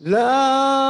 لا